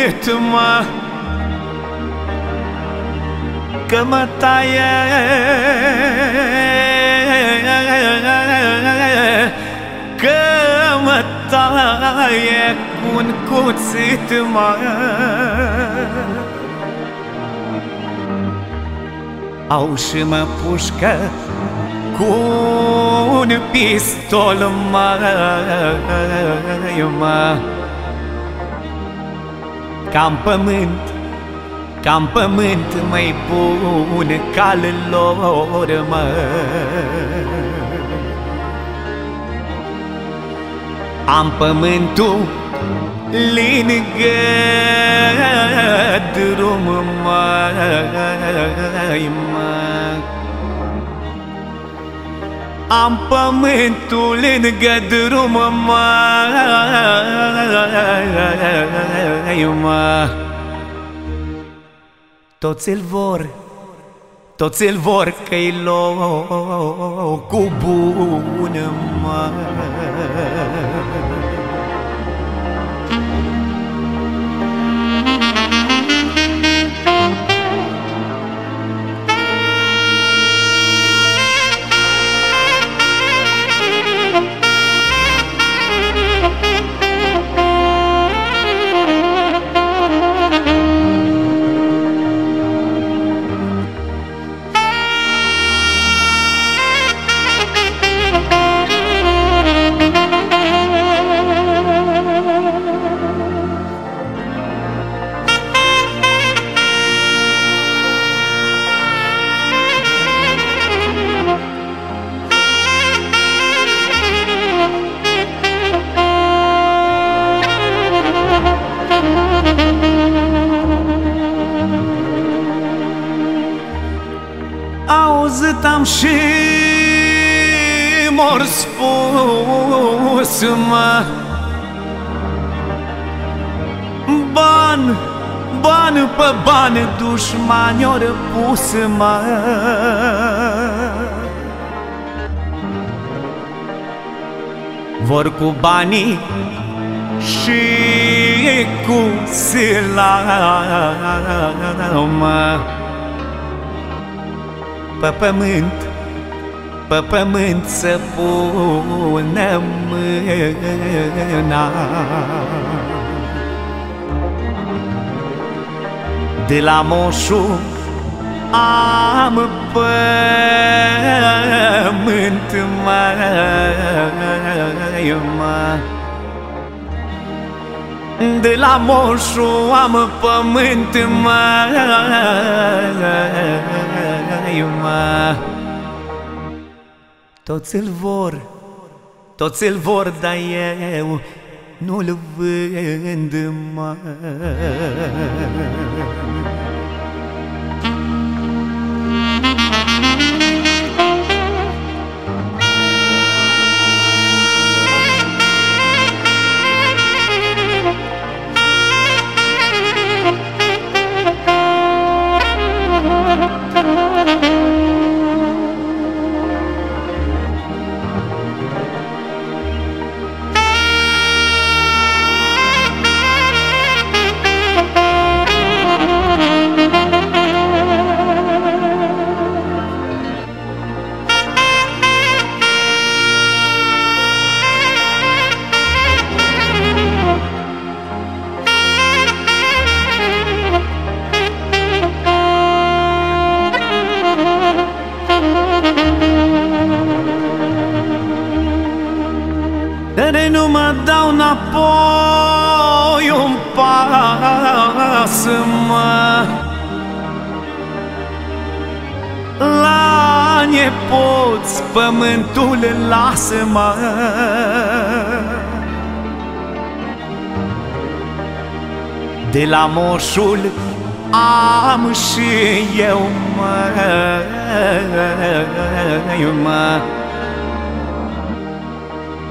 gândit, mă Că mă taie. Că mă taie cu un cuțit, mă Au și mă pușcă cu un pistol, mă, mă Cam pământ, cam pământ mai bun lor, mă. Am pământul lângă drum, mai, mă Am pământul lângă drum, mai, mă. Toți îl vor, toți îl vor că-i locul bun, mă am și mor spus mă. Ban, ban pe ban dușmani ori pus mă. Vor cu banii și cu sila mă pe pământ, pe pământ să pună mâna. De la moșu am pământ mai, mă de la moșu am pământ, mai, mă Toți îl vor, toți îl vor, dar eu nu-l vând, mă pas, mă La nepoți pământul lasă-mă. De la moșul am și eu, mă, mă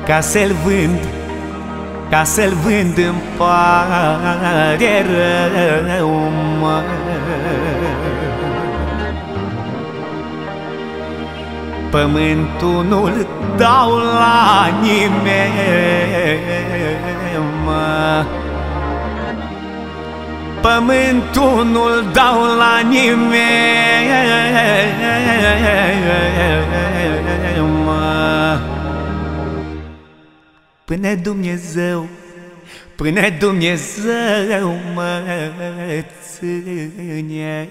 ca să-l vând, ca să-l vând îmi pare rău, mă. Pământul nu-l dau la nimeni, mă. Pământul nu-l dau la nimeni mă. Până Dumnezeu Până Dumnezeu mă ține